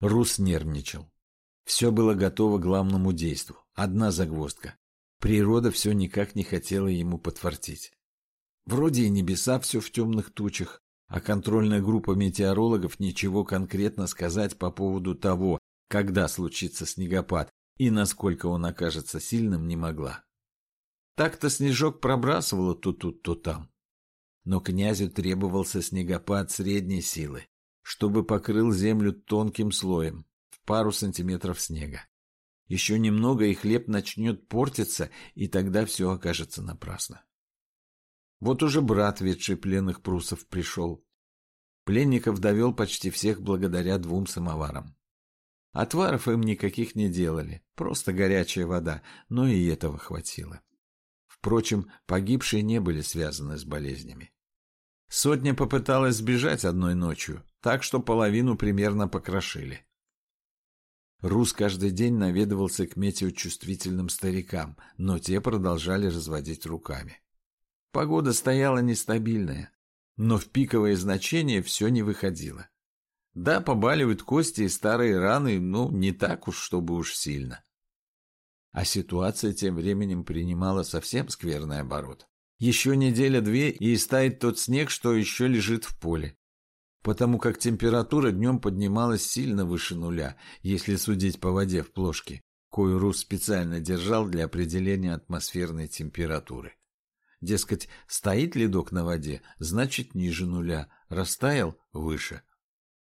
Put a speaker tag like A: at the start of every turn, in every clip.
A: Рус нервничал. Все было готово к главному действу. Одна загвоздка. Природа все никак не хотела ему подфартить. Вроде и небеса все в темных тучах, а контрольная группа метеорологов ничего конкретно сказать по поводу того, когда случится снегопад и насколько он окажется сильным, не могла. Так-то снежок пробрасывало то тут, то там. Но князю требовался снегопад средней силы, чтобы покрыл землю тонким слоем, в пару сантиметров снега. Еще немного, и хлеб начнет портиться, и тогда все окажется напрасно. Вот уже брат, ведший пленных прусов, пришел. Пленников довел почти всех благодаря двум самоварам. Отваров им никаких не делали, просто горячая вода, но и этого хватило. Впрочем, погибшие не были связаны с болезнями. Сотня попыталась сбежать одной ночью, так что половину примерно покрошили. Рус каждый день наведывался к метеочувствительным старикам, но те продолжали разводить руками. Погода стояла нестабильная, но в пиковое значение все не выходило. Да, побаливают кости и старые раны, но не так уж, чтобы уж сильно. А ситуация тем временем принимала совсем скверный оборот. Еще неделя-две, и истает тот снег, что еще лежит в поле потому как температура днем поднималась сильно выше нуля, если судить по воде в плошке, кою Рус специально держал для определения атмосферной температуры. Дескать, стоит ледок на воде, значит ниже нуля, растаял – выше.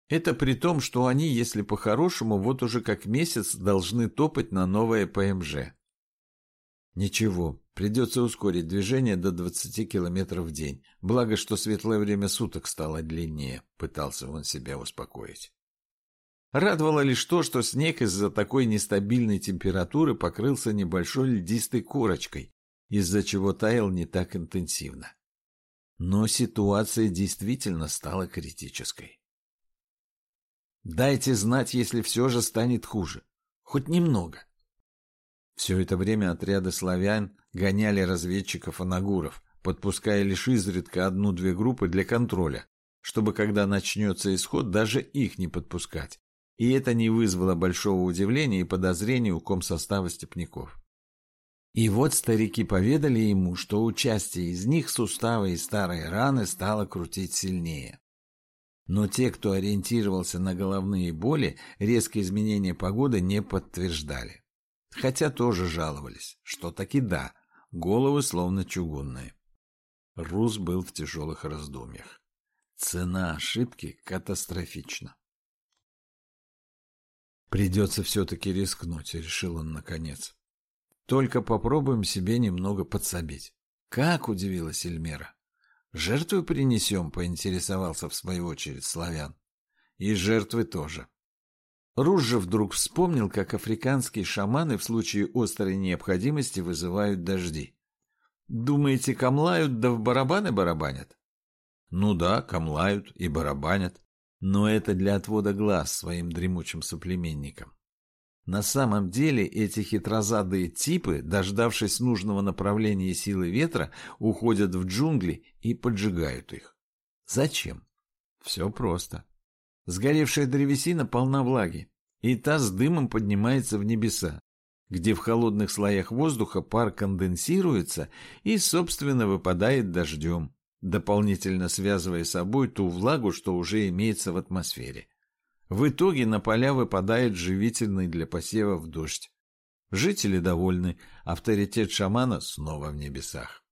A: Это при том, что они, если по-хорошему, вот уже как месяц должны топать на новое ПМЖ. Ничего, придется ускорить движение до 20 км в день. Благо, что светлое время суток стало длиннее, пытался он себя успокоить. Радовало лишь то, что снег из-за такой нестабильной температуры покрылся небольшой льдистой корочкой, из-за чего таял не так интенсивно. Но ситуация действительно стала критической. Дайте знать, если все же станет хуже. Хоть немного. Все это время отряды славян гоняли разведчиков-анагуров, подпуская лишь изредка одну-две группы для контроля, чтобы когда начнется исход, даже их не подпускать. И это не вызвало большого удивления и подозрений у комсостава степняков. И вот старики поведали ему, что участие из них суставы и старые раны стало крутить сильнее. Но те, кто ориентировался на головные боли, резкие изменения погоды не подтверждали. Хотя тоже жаловались, что таки да, головы словно чугунные. Рус был в тяжелых раздумьях. Цена ошибки катастрофична. «Придется все-таки рискнуть», — решил он наконец. «Только попробуем себе немного подсобить». «Как?» — удивилась Эльмера. «Жертву принесем?» — поинтересовался в свою очередь славян. «И жертвы тоже. Руж же вдруг вспомнил, как африканские шаманы в случае острой необходимости вызывают дожди. Думаете, камлают да в барабаны барабанят? Ну да, камлают и барабанят. Но это для отвода глаз своим дремучим соплеменникам. На самом деле эти хитрозадые типы, дождавшись нужного направления силы ветра, уходят в джунгли и поджигают их. Зачем? Все просто. Сгоревшая древесина полна влаги, и та с дымом поднимается в небеса, где в холодных слоях воздуха пар конденсируется и, собственно, выпадает дождем, дополнительно связывая с собой ту влагу, что уже имеется в атмосфере. В итоге на поля выпадает живительный для посевов дождь. Жители довольны, авторитет шамана снова в небесах.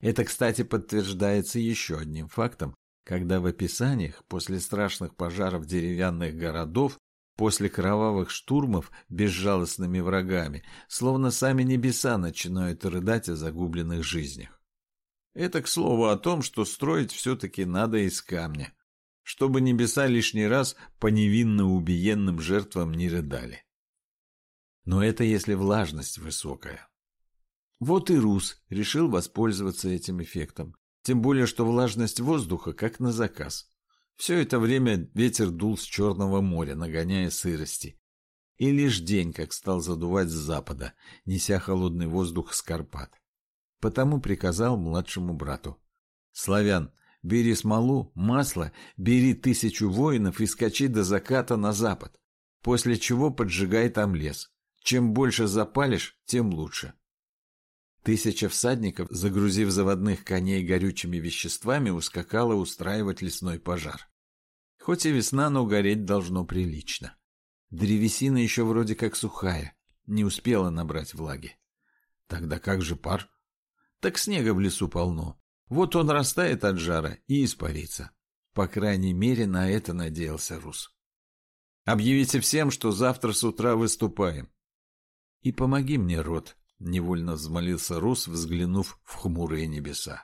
A: Это, кстати, подтверждается еще одним фактом, когда в описаниях после страшных пожаров деревянных городов, после кровавых штурмов безжалостными врагами, словно сами небеса начинают рыдать о загубленных жизнях. Это, к слову, о том, что строить все-таки надо из камня, чтобы небеса лишний раз по невинно убиенным жертвам не рыдали. Но это если влажность высокая. Вот и Рус решил воспользоваться этим эффектом тем более, что влажность воздуха как на заказ. Все это время ветер дул с Черного моря, нагоняя сырости. И лишь день, как стал задувать с запада, неся холодный воздух с Карпат. Потому приказал младшему брату. «Славян, Бери смолу, масло, бери тысячу воинов и скачи до заката на запад, после чего поджигай там лес. Чем больше запалишь, тем лучше. Тысяча всадников, загрузив заводных коней горючими веществами, ускакала устраивать лесной пожар. Хоть и весна, но гореть должно прилично. Древесина еще вроде как сухая, не успела набрать влаги. Тогда как же пар? Так снега в лесу полно. Вот он растает от жара и испарится. По крайней мере, на это надеялся Рус. Объявите всем, что завтра с утра выступаем. И помоги мне, Рот, — невольно взмолился Рус, взглянув в хмурые небеса.